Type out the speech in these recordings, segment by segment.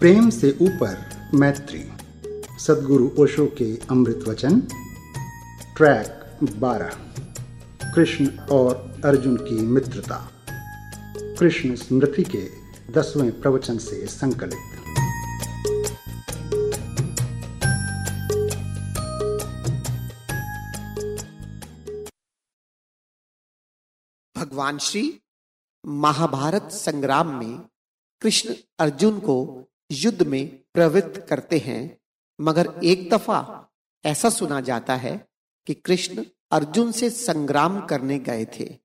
प्रेम से ऊपर मैत्री। सदगुरु ओशो के अमृत वचन। ट्रैक 12 कृष्ण और अर्जुन की मित्रता। कृष्ण स्मृति के दसवें प्रवचन से संकलित। भगवान श्री महाभारत संग्राम में कृष्ण अर्जुन को युद्ध में प्रवृत्त करते हैं, मगर एक दफ़ा ऐसा सुना जाता है कि कृष्ण अर्जुन से संग्राम करने गए थे।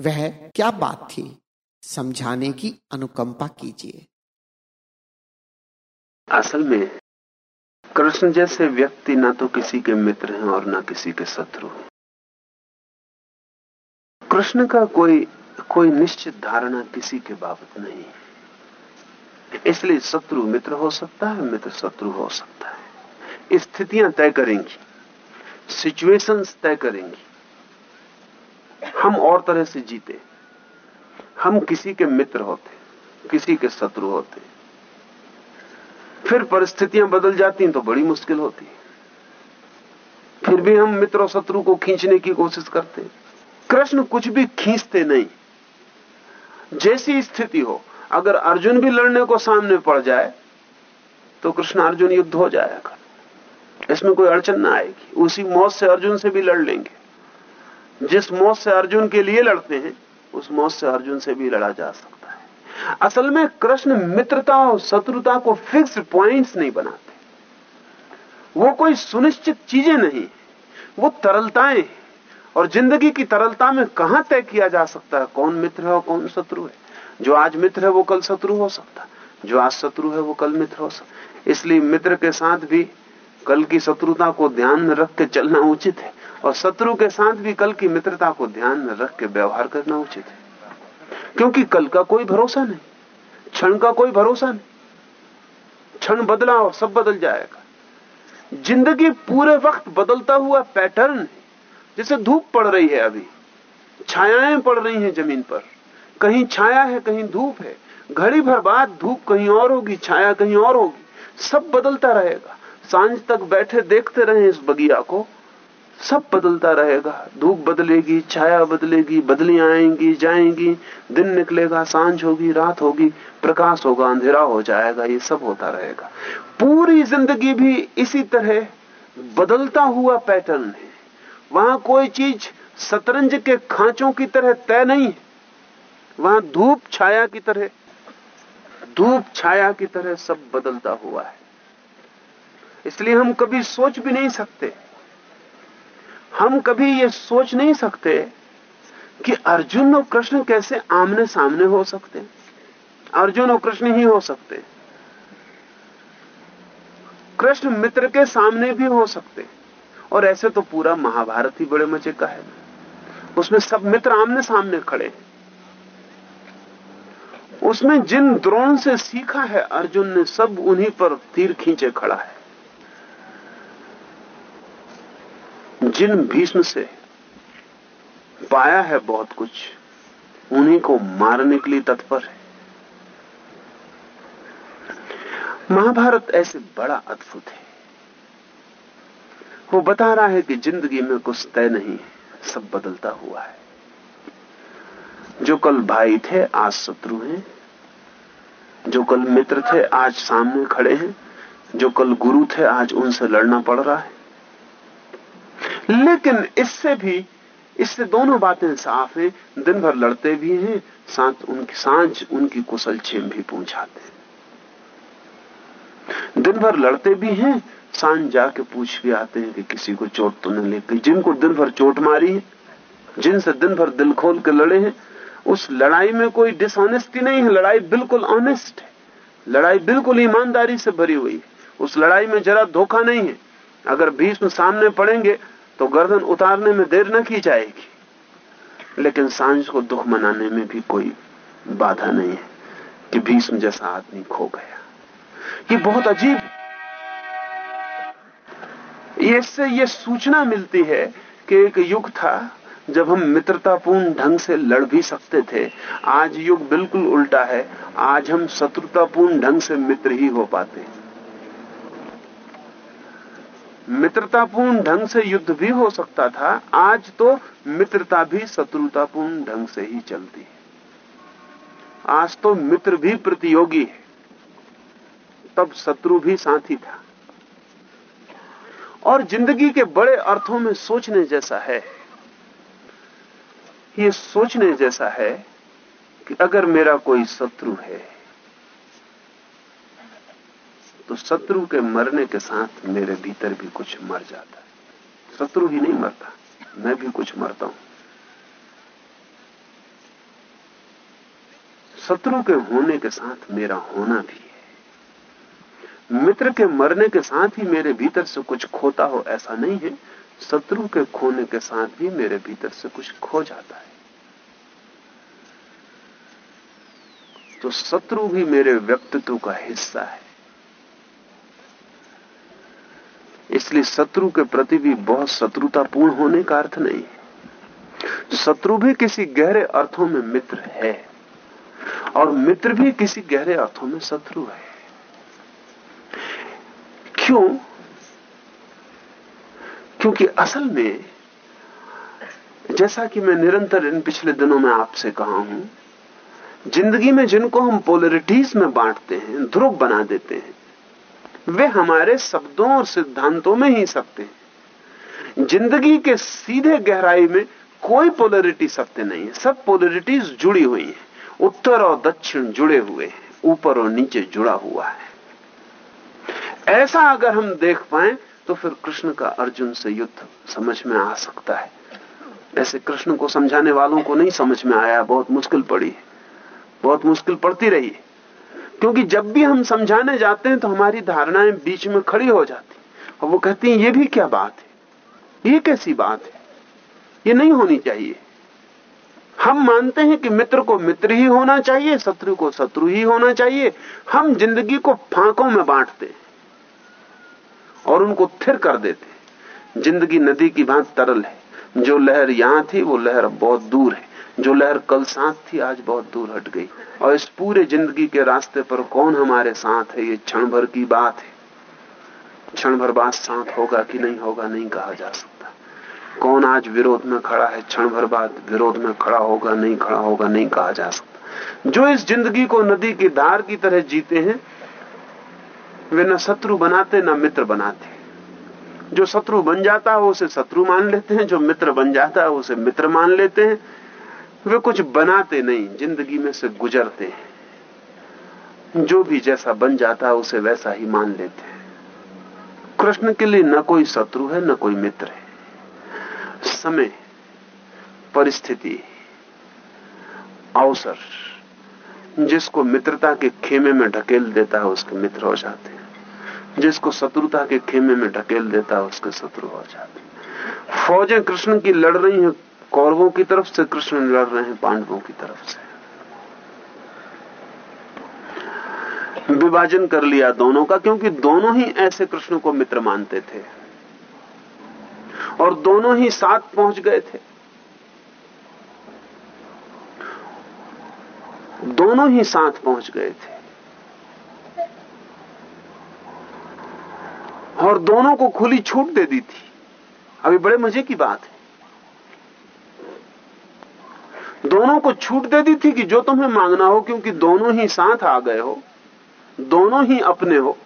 वह क्या बात थी? समझाने की अनुकंपा कीजिए। असल में, कृष्ण जैसे व्यक्ति ना तो किसी के मित्र हैं और ना किसी के शत्रु कृष्ण का कोई कोई निश्चित धारणा किसी के बाबत नहीं इसलिए शत्रु मित्र हो सकता है, मित्र शत्रु हो सकता है। स्थितियाँ तय करेंगी सिचुएशंस तय करेंगी। हम और तरह से जीते, हम किसी के मित्र होते, किसी के शत्रु होते। फिर परिस्थितियाँ बदल जाती हैं तो बड़ी मुश्किल होती फिर भी हम मित्र और शत्रु को खींचने की कोशिश करते कृष्ण कुछ भी खींचते नहीं। जैसी स्थिति हो अगर अर्जुन भी लड़ने को सामने पड़ जाए तो कृष्ण अर्जुन युद्ध हो जाएगा इसमें कोई अड़चन ना आएगी। उसी मौत से अर्जुन से भी लड़ लेंगे। जिस मौत से अर्जुन के लिए लड़ते हैं, उस मौत से अर्जुन से भी लड़ा जा सकता है। असल में कृष्ण मित्रता और शत्रुता को फिक्स पॉइंट्स नहीं बनाते। वो कोई सुनिश्चित चीज़ें नहीं वो तरलताएँ और ज़िंदगी की तरलता में कहाँ तय किया जा सकता है कौन मित्र है और कौन शत्रु है? जो आज मित्र है वो कल शत्रु हो सकता जो आज शत्रु है वो कल मित्र हो सकता इसलिए मित्र के साथ भी कल की शत्रुता को ध्यान में रख के चलना उचित है। और शत्रु के साथ भी कल की मित्रता को ध्यान में रख के व्यवहार करना उचित है। क्योंकि कल का कोई भरोसा नहीं, क्षण का कोई भरोसा नहीं। क्षण बदला और सब बदल जाएगा। ज़िंदगी पूरे वक्त बदलता हुआ पैटर्न जैसे धूप पड़ रही है अभी, छायाएँ पड़ रही हैं ज़मीन पर। कहीं छाया है, कहीं धूप है। घड़ी भर बाद धूप कहीं और होगी, छाया कहीं और होगी। सब बदलता रहेगा। साँझ तक बैठे देखते रहे इस बगिया को। सब बदलता रहेगा। धूप बदलेगी, छाया बदलेगी बदलियाँ आएँगी, जाएँगी। दिन निकलेगा, साँझ होगी, रात होगी, प्रकाश होगा, अंधेरा हो जाएगा, ये सब होता रहेगा। पूरी ज़िंदगी भी इसी तरह बदलता हुआ पैटर्न है। वहाँ कोई चीज़ शतरंज के खांचों की तरह तय नहीं है। वहाँ धूप छाया की तरह, धूप छाया की तरह सब बदलता हुआ है। इसलिए हम कभी सोच भी नहीं सकते। हम कभी ये सोच नहीं सकते कि अर्जुन और कृष्ण कैसे आमने सामने हो सकते। अर्जुन और कृष्ण ही हो सकते। कृष्ण मित्र के सामने भी हो सकते। और ऐसे तो पूरा महाभारत ही बड़े मज़े का है। उसमें सब मित्र आमने सामने खड़े उसमें जिन द्रोण से सीखा है, अर्जुन ने सब उन्हीं पर तीर खींचे खड़ा है। जिन भीष्म से पाया है बहुत कुछ, उन्हीं को मारने के लिए तत्पर है। महाभारत ऐसे बड़ा अद्भुत है। वो बता रहा है कि ज़िंदगी में कुछ तय नहीं है, सब बदलता हुआ है। जो कल भाई थे, आज शत्रु हैं। जो कल मित्र थे आज सामने खड़े हैं, जो कल गुरु थे आज उनसे लड़ना पड़ रहा है। लेकिन इससे भी, इससे दोनों बातें साफ़ हैं, दिन भर लड़ते भी हैं, साथ उनकी साँझ, उनकी कुशल छेम भी पूछाते हैं। दिन भर लड़ते भी हैं, साँझ जाके पूछ भी आते हैं कि किसी को चोट तो नहीं लेती जिनको दिन भर चोट मारी है, जिनसे दिन भर दिल खोल के लड़े हैं उस लड़ाई में कोई डिसऑनेस्टी नहीं है, लड़ाई बिल्कुल ऑनेस्ट है। लड़ाई बिल्कुल ईमानदारी से भरी हुई है। उस लड़ाई में जरा धोखा नहीं है। अगर भीष्म सामने पड़ेंगे तो गर्दन उतारने में देर न की जाएगी। लेकिन साँझ को दुख मनाने में भी कोई बाधा नहीं है कि भीष्म जैसा आदमी खो गया। ये बहुत अजीब इससे ये सूचना मिलती है कि एक युग था जब हम मित्रतापूर्ण ढंग से लड़ भी सकते थे, आज युग बिल्कुल उल्टा है। आज हम शत्रुतापूर्ण ढंग से मित्र ही हो पाते। मित्रतापूर्ण ढंग से युद्ध भी हो सकता था, आज तो मित्रता भी शत्रुतापूर्ण ढंग से ही चलती है। आज तो मित्र भी प्रतियोगी है। तब शत्रु भी साथी था। और ज़िंदगी के बड़े अर्थों में सोचने जैसा है। ये सोचने जैसा है कि अगर मेरा कोई शत्रु है तो शत्रु के मरने के साथ मेरे भीतर भी कुछ मर जाता है। शत्रु ही नहीं मरता, मैं भी कुछ मरता हूँ। शत्रु के होने के साथ मेरा होना भी है। मित्र के मरने के साथ ही मेरे भीतर से कुछ खोता हो, ऐसा नहीं है। शत्रु के खोने के साथ भी मेरे भीतर से कुछ खो जाता है। तो शत्रु भी मेरे व्यक्तित्व का हिस्सा है। इसलिए शत्रु के प्रति भी बहुत शत्रुतापूर्ण होने का अर्थ नहीं है। शत्रु भी किसी गहरे अर्थों में मित्र है और मित्र भी किसी गहरे अर्थों में शत्रु है। क्यों? क्योंकि असल में, जैसा कि मैं निरंतर इन पिछले दिनों में आपसे कहा हूँ, ज़िंदगी में जिनको हम पोलरिटीज में बांटते हैं, ध्रुव बना देते हैं, वे हमारे शब्दों और सिद्धांतों में ही सत्य हैं। ज़िंदगी के सीधे गहराई में कोई पोलरिटी सत्य नहीं है, सब पोलरिटीज जुड़ी हुई हैं, उत्तर और दक्षिण जुड़े हुए हैं, ऊपर और नीचे जुड़ा हुआ है। ऐसा अगर हम देख पाए तो फिर कृष्ण का अर्जुन से युद्ध समझ में आ सकता है। ऐसे कृष्ण को समझाने वालों को नहीं समझ में आया, बहुत मुश्किल पड़ी। है बहुत मुश्किल पड़ती रही। है क्योंकि जब भी हम समझाने जाते हैं तो हमारी धारणाएँ बीच में खड़ी हो जाती और वो कहती हैं, ये भी क्या बात है? ये कैसी बात है? ये नहीं होनी चाहिए। हम मानते हैं कि मित्र को मित्र ही होना चाहिए, शत्रु को शत्रु ही होना चाहिए। हम ज़िंदगी को फांकों में बांटते और उनको थिर कर देते ज़िंदगी नदी की भांत तरल है। जो लहर यहाँ थी, वो लहर बहुत दूर है। जो लहर कल साथ थी, आज बहुत दूर हट गई। और इस पूरे ज़िंदगी के रास्ते पर कौन हमारे साथ है? ये क्षण भर की बात है। क्षण भर बाद साथ होगा कि नहीं होगा, नहीं कहा जा सकता। कौन आज विरोध में खड़ा है? क्षण भर बाद विरोध में खड़ा होगा, नहीं खड़ा होगा, नहीं कहा जा सकता। जो इस ज़िंदगी को नदी की धार की तरह जीते हैं वे न शत्रु बनाते, न मित्र बनाते। जो शत्रु बन जाता है उसे शत्रु मान लेते हैं। जो मित्र बन जाता है उसे मित्र मान लेते हैं। वे कुछ बनाते नहीं, ज़िंदगी में से गुजरते हैं। जो भी जैसा बन जाता है, उसे वैसा ही मान लेते हैं। कृष्ण के लिए न कोई शत्रु है, न कोई मित्र है। समय, परिस्थिति, अवसर, जिसको मित्रता के खेमे में ढकेल देता है, उसके मित्र हो जाते हैं। जिसको शत्रुता के खेमे में ढकेल देता है, उसके शत्रु हो जाते फौजें कृष्ण की लड़ रही हैं, कौरवों की तरफ़ से कृष्ण लड़ रहे हैं, पांडवों की तरफ़ से। विभाजन कर लिया दोनों का, क्योंकि दोनों ही ऐसे कृष्ण को मित्र मानते थे। और दोनों ही साथ पहुँच गए थे। दोनों ही साथ पहुँच गए थे। और दोनों को खुली छूट दे दी थी। अभी बड़े मज़े की बात है। दोनों को छूट दे दी थी कि जो तुम्हें मांगना हो क्योंकि दोनों ही साथ आ गए हो दोनों ही अपने हो।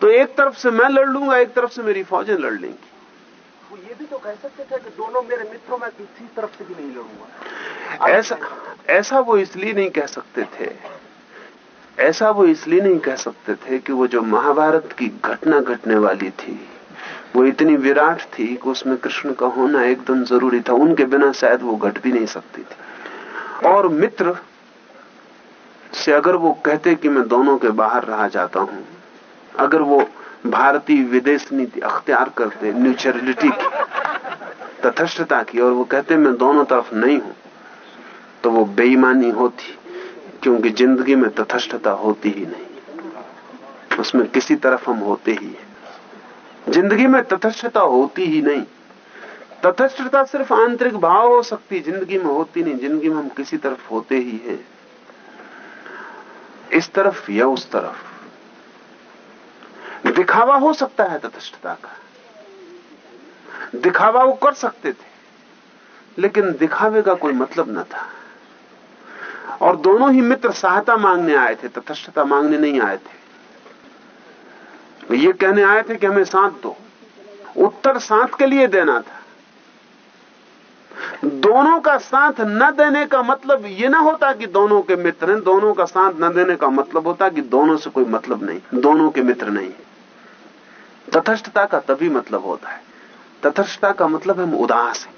तो एक तरफ़ से मैं लड़ लूँगा एक तरफ़ से मेरी फौजें लड़ लेंगी। वो ये भी तो कह सकते थे कि दोनों मेरे मित्रों में किसी तरफ़ से भी नहीं लड़ूँगा। ऐसा ऐसा वो इसलिए नहीं कह सकते थे ऐसा वो इसलिए नहीं कह सकते थे कि वो जो महाभारत की घटना घटने वाली थी, वो इतनी विराट थी कि उसमें कृष्ण का होना एकदम ज़रूरी था। उनके बिना शायद वो घट भी नहीं सकती थी। और मित्र, से अगर वो कहते कि मैं दोनों के बाहर रहा जाता हूँ, अगर वो भारतीय विदेश नीति अख्तियार करते न्यूचरलिटी की, तथस्थता की, और वो कहते, मैं दोनों तरफ़ नहीं हूँ तो वो बेईमानी होती। क्योंकि ज़िंदगी में तथस्थता होती ही नहीं। उसमें किसी तरफ़ हम होते ही हैं। ज़िंदगी में तथस्थता होती ही नहीं। तथस्थता सिर्फ़ आंतरिक भाव हो सकती, ज़िंदगी में होती नहीं, ज़िंदगी में हम किसी तरफ़ होते ही हैं। इस तरफ़ या उस तरफ़। दिखावा हो सकता है तथस्थता का। दिखावा वो कर सकते थे, लेकिन दिखावे का कोई मतलब न था। और दोनों ही मित्र सहायता मांगने आए थे तथस्थता मांगने नहीं आए थे। ये कहने आए थे कि हमें साथ दो। उत्तर साथ के लिए देना था। दोनों का साथ न देने का मतलब ये ना होता कि दोनों के मित्र हैं, दोनों का साथ न देने का मतलब होता कि दोनों से कोई मतलब नहीं, दोनों के मित्र नहीं तथस्थता का तभी मतलब होता है। तथस्थता का मतलब हम उदास हैं।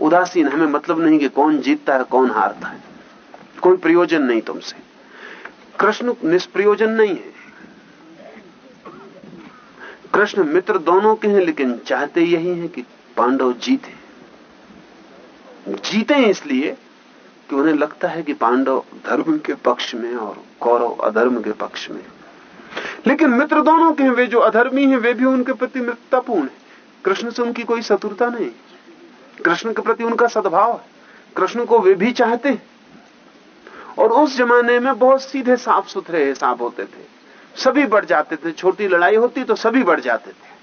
उदासीन हमें मतलब नहीं कि कौन जीतता है, कौन हारता है। कोई प्रयोजन नहीं तुमसे। कृष्ण निष्प्रयोजन नहीं है। कृष्ण मित्र दोनों के हैं, लेकिन चाहते यही हैं कि पांडव जीते। जीते इसलिए कि उन्हें लगता है कि पांडव धर्म के पक्ष में और कौरव अधर्म के पक्ष में लेकिन मित्र दोनों के हैं, वे जो अधर्मी हैं, वे भी उनके प्रति मित्रतापूर्ण है। कृष्ण से उनकी कोई शत्रुता नहीं। कृष्ण के प्रति उनका सद्भाव है। कृष्ण को वे भी चाहते हैं। और उस जमाने में बहुत सीधे साफ़ सुथरे हिसाब होते थे। सभी बढ़ जाते थे। छोटी लड़ाई होती तो सभी बढ़ जाते थे।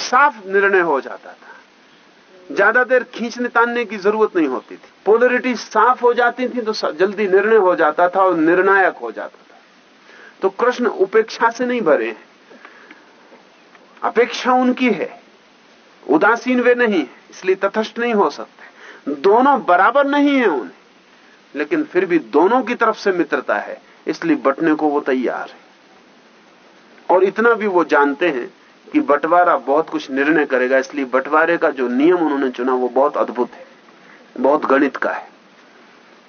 साफ़ निर्णय हो जाता था। ज़्यादा देर खींचने तानने की ज़रूरत नहीं होती थी। पोलरिटी साफ़ हो जाती थी तो जल्दी निर्णय हो जाता था और निर्णायक हो जाता था। तो कृष्ण उपेक्षा से नहीं भरे हैं। अपेक्षा उनकी है। उदासीन वे नहीं इसलिए तथस्थ नहीं हो सकते। दोनों बराबर नहीं है उन्हें। लेकिन फिर भी दोनों की तरफ़ से मित्रता है, इसलिए बटने को वो तैयार है। और इतना भी वो जानते हैं कि बंटवारा बहुत कुछ निर्णय करेगा, इसलिए बंटवारे का जो नियम उन्होंने चुना वो बहुत अद्भुत है, बहुत गणित का है।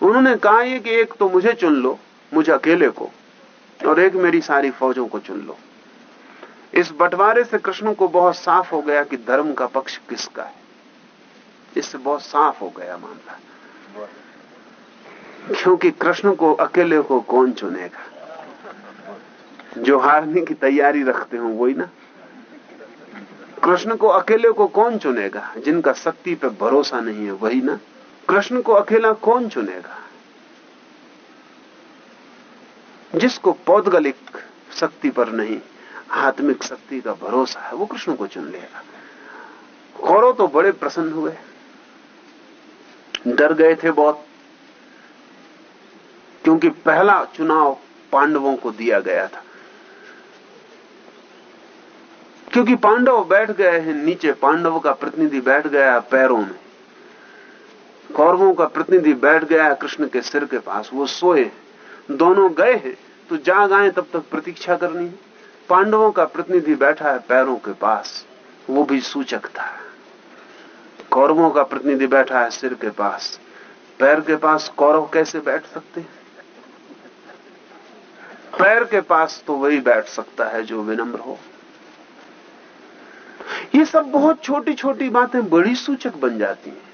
उन्होंने कहा ये कि एक तो मुझे चुन लो, मुझे अकेले को, और एक मेरी सारी फौजों को चुन लो। इस बंटवारे से कृष्ण को बहुत साफ़ हो गया कि धर्म का पक्ष किसका है। इससे बहुत साफ़ हो गया मामला। क्योंकि कृष्ण को अकेले को कौन चुनेगा? जो हारने की तैयारी रखते हो, वही ना? कृष्ण को अकेले को कौन चुनेगा? जिनका शक्ति पे भरोसा नहीं है, वही ना? कृष्ण को अकेला कौन चुनेगा? जिसको पौदगलिक शक्ति पर नहीं, आत्मिक शक्ति का भरोसा है, वो कृष्ण को चुन लेगा। कौरव तो बड़े प्रसन्न हुए। डर गए थे बहुत। क्योंकि पहला चुनाव पांडवों को दिया गया था। क्योंकि पांडव बैठ गए हैं, नीचे पांडव का प्रतिनिधि बैठ गया पैरों में। कौरवों का प्रतिनिधि बैठ गया है, कृष्ण के सिर के पास। वो सोए दोनों गए हैं तो जाग आए, तब तक प्रतीक्षा करनी है। पांडवों का प्रतिनिधि बैठा है पैरों के पास। वो भी सूचक था। कौरवों का प्रतिनिधि बैठा है सिर के पास। पैर के पास कौरव कैसे बैठ सकते हैं? पैर के पास तो वही बैठ सकता है जो विनम्र हो। ये सब बहुत छोटी छोटी बातें बड़ी सूचक बन जाती हैं।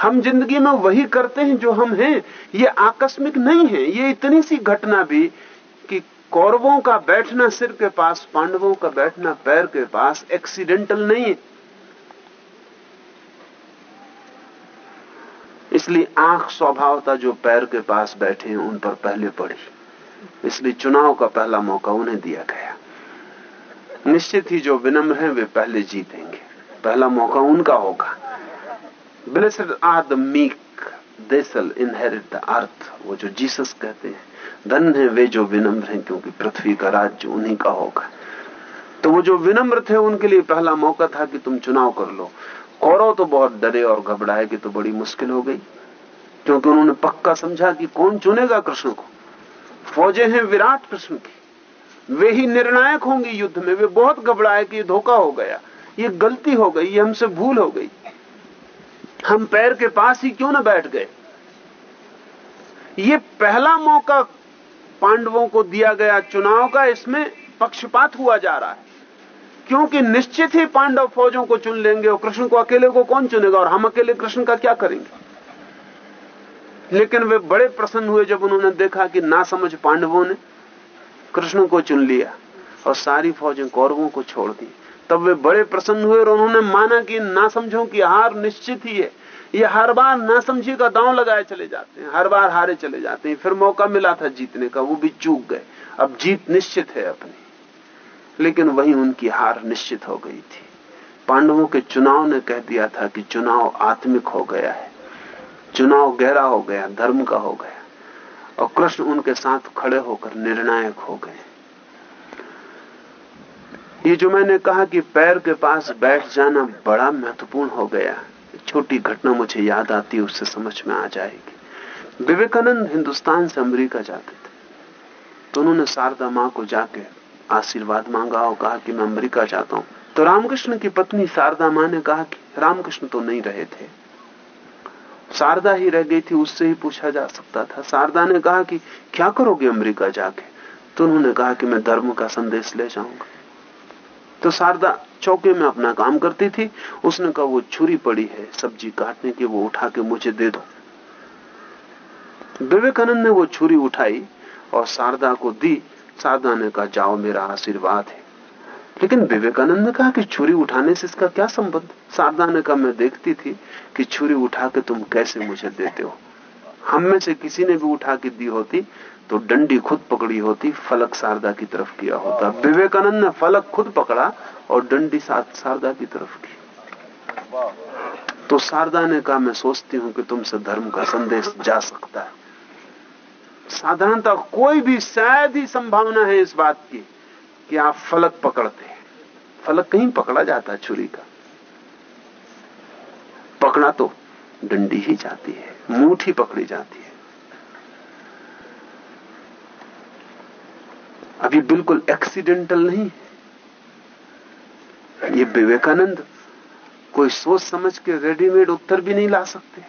हम ज़िंदगी में वही करते हैं जो हम हैं। ये आकस्मिक नहीं है। ये इतनी सी घटना भी कि कौरवों का बैठना सिर के पास, पांडवों का बैठना पैर के पास एक्सीडेंटल नहीं है। इसलिए आँख स्वभावता जो पैर के पास बैठे हैं, उन पर पहले पड़ी। इसलिए चुनाव का पहला मौका उन्हें दिया गया। निश्चित ही जो विनम्र हैं, वे पहले जीतेंगे। पहला मौका उनका होगा। Blessed are the meek they inherit the earth वो जो जीसस कहते हैं धन है वे जो विनम्र हैं, क्योंकि पृथ्वी का राज्य उन्हीं का होगा। तो वो जो विनम्र थे, उनके लिए पहला मौका था कि तुम चुनाव कर लो। कौरव तो बहुत डरे और घबराए कि तो बड़ी मुश्किल हो गई, क्योंकि उन्होंने पक्का समझा कि कौन चुनेगा कृष्ण को। फौजें हैं विराट कृष्ण की। वे ही निर्णायक होंगे युद्ध में। वे बहुत घबराए कि धोखा हो गया। ये गलती हो गई। ये हमसे भूल हो गई। हम पैर के पास ही क्यों ना बैठ गए? ये पहला मौका पांडवों को दिया गया चुनाव का। इसमें पक्षपात हुआ जा रहा है। क्योंकि निश्चित ही पांडव फौजों को चुन लेंगे और कृष्ण को अकेले को कौन चुनेगा? और हम अकेले कृष्ण का क्या करेंगे? लेकिन वे बड़े प्रसन्न हुए जब उन्होंने देखा कि ना समझ पांडवों ने कृष्ण को चुन लिया और सारी फौजें कौरवों को छोड़ दी। तब वे बड़े प्रसन्न हुए और उन्होंने माना कि ना समझो कि हार निश्चित ही है। ये हर बार ना समझी का दांव लगाए चले जाते हैं, हर बार हारे चले जाते हैं। फिर मौका मिला था जीतने का, वो भी चूक गए। अब जीत निश्चित है अपनी। लेकिन वही उनकी हार निश्चित हो गई थी। पांडवों के चुनाव ने कह दिया था कि चुनाव आत्मिक हो गया है। चुनाव गहरा हो गया, धर्म का हो गया, और कृष्ण उनके साथ खड़े होकर निर्णायक हो गए। ये जो मैंने कहा कि पैर के पास बैठ जाना बड़ा महत्वपूर्ण हो गया छोटी घटना मुझे याद आती उससे समझ में आ जाएगी। विवेकानंद हिंदुस्तान से अमेरिका जाते थे। तो उन्होंने शारदा माँ को जाके आशीर्वाद मांगा और कहा कि मैं अमेरिका जाता हूँ। तो रामकृष्ण की पत्नी शारदा माँ ने कहा कि रामकृष्ण तो नहीं रहे थे। शारदा ही रह गई थी, उससे ही पूछा जा सकता था। शारदा ने कहा कि, क्या करोगे अमेरिका जाके? तो उन्होंने कहा कि, मैं धर्म का संदेश ले जाऊँगा। तो शारदा चौके में अपना काम करती थी। उसने कहा, वो छुरी पड़ी है, सब्ज़ी काटने की, वो उठा के मुझे दे दो। विवेकानंद ने वो छुरी उठाई और शारदा को दी। शारदा ने कहा, जाओ, मेरा आशीर्वाद है। लेकिन विवेकानंद ने कहा कि छुरी उठाने से इसका क्या संबंध? शारदा ने कहा मैं देखती थी कि छुरी उठा के तुम कैसे मुझे देते हो। हम में से किसी ने भी उठा के दी होती तो डंडी खुद पकड़ी होती, फलक शारदा की तरफ़ किया होता। विवेकानंद ने फलक खुद पकड़ा और डंडी साथ शारदा की तरफ़ की। तो शारदा ने कहा, मैं सोचती हूँ कि तुमसे धर्म का संदेश जा सकता है। साधारणता कोई भी शायद ही संभावना है इस बात की कि आप फलक पकड़ते। फलक कहीं पकड़ा जाता है छुरी का। पकड़ा तो डंडी ही जाती है, मूठ ही पकड़ी जाती है। अभी बिल्कुल एक्सीडेंटल नहीं ये विवेकानंद कोई सोच समझ के रेडीमेड उत्तर भी नहीं ला सकते।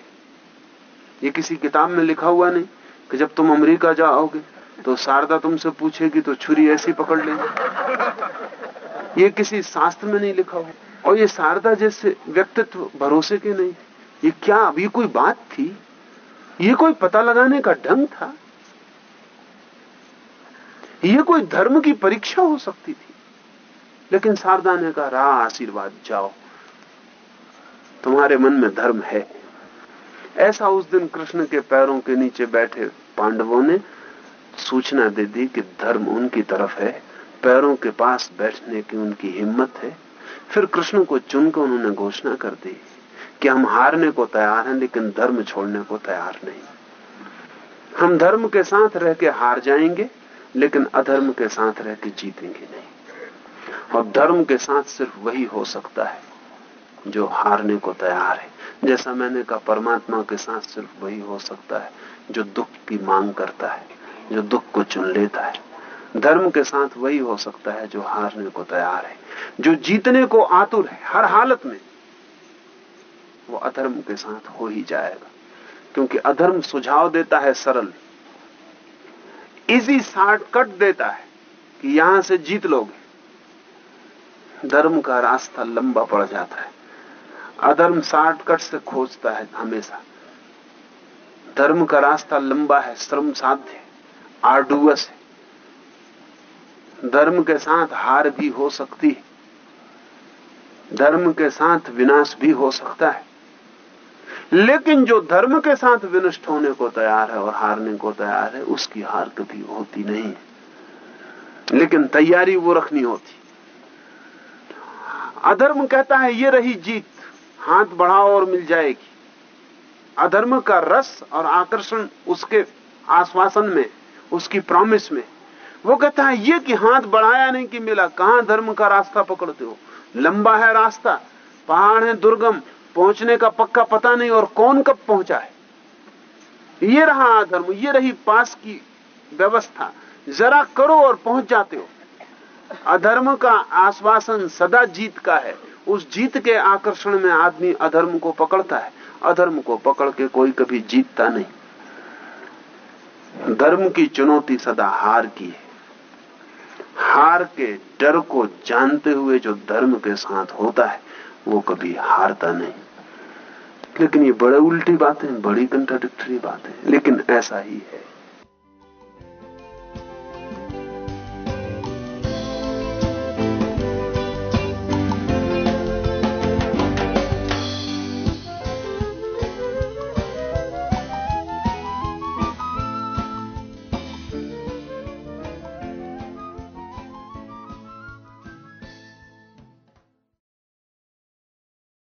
ये किसी किताब में लिखा हुआ नहीं कि जब तुम अमेरिका जाओगे तो शारदा तुमसे पूछेगी तो छुरी ऐसी पकड़ लेगी। ये किसी शास्त्र में नहीं लिखा हुआ। और ये शारदा जैसे व्यक्तित्व भरोसे के नहीं। ये क्या अभी कोई बात थी? ये कोई पता लगाने का ढंग था? ये कोई धर्म की परीक्षा हो सकती थी? लेकिन शारदा ने कहा, रहा आशीर्वाद जाओ। तुम्हारे मन में धर्म है। ऐसा उस दिन कृष्ण के पैरों के नीचे बैठे पांडवों ने सूचना दे दी कि धर्म उनकी तरफ़ है। पैरों के पास बैठने की उनकी हिम्मत है। फिर कृष्ण को चुनकर उन्होंने घोषणा कर दी कि हम हारने को तैयार हैं, लेकिन धर्म छोड़ने को तैयार नहीं। हम धर्म के साथ रह के हार जाएँगे, लेकिन अधर्म के साथ रह के जीतेंगे नहीं। और धर्म के साथ सिर्फ़ वही हो सकता है जो हारने को तैयार है। जैसा मैंने कहा, परमात्मा के साथ सिर्फ़ वही हो सकता है जो दुख की मांग करता है, जो दुख को चुन लेता है। धर्म के साथ वही हो सकता है जो हारने को तैयार है, जो जीतने को आतुर है, हर हालत में वो अधर्म के साथ हो ही जाएगा। क्योंकि अधर्म सुझाव देता है सरल इजी शॉर्टकट देता है कि यहाँ से जीत लोगे। धर्म का रास्ता लंबा पड़ जाता है। अधर्म शॉर्टकट से खोजता है हमेशा। धर्म का रास्ता लंबा है, श्रम साध्य आर्डुअस है। धर्म के साथ हार भी हो सकती है। धर्म के साथ विनाश भी हो सकता है। लेकिन जो धर्म के साथ विनष्ट होने को तैयार है और हारने को तैयार है, उसकी हार कभी होती नहीं लेकिन तैयारी वो रखनी होती। अधर्म कहता है, ये रही जीत, हाथ बढ़ाओ और मिल जाएगी। अधर्म का रस और आकर्षण उसके आश्वासन में, उसकी प्रॉमिस में वो कहता है, ये कि हाथ बढ़ाया नहीं कि मिला, कहाँ धर्म का रास्ता पकड़ते हो? लंबा है रास्ता, पहाड़ है दुर्गम, पहुँचने का पक्का पता नहीं और कौन कब पहुँचा है? ये रहा अधर्म ये रही पास की व्यवस्था। जरा करो और पहुँच जाते हो। अधर्म का आश्वासन सदा जीत का है। उस जीत के आकर्षण में आदमी अधर्म को पकड़ता है। अधर्म को पकड़ के कोई कभी जीतता नहीं। धर्म की चुनौती सदा हार की है। हार के डर को जानते हुए जो धर्म के साथ होता है, वो कभी हारता नहीं। लेकिन ये बड़े उल्टी बातें, बड़ी कंट्राडिक्टरी बातें, लेकिन ऐसा ही है।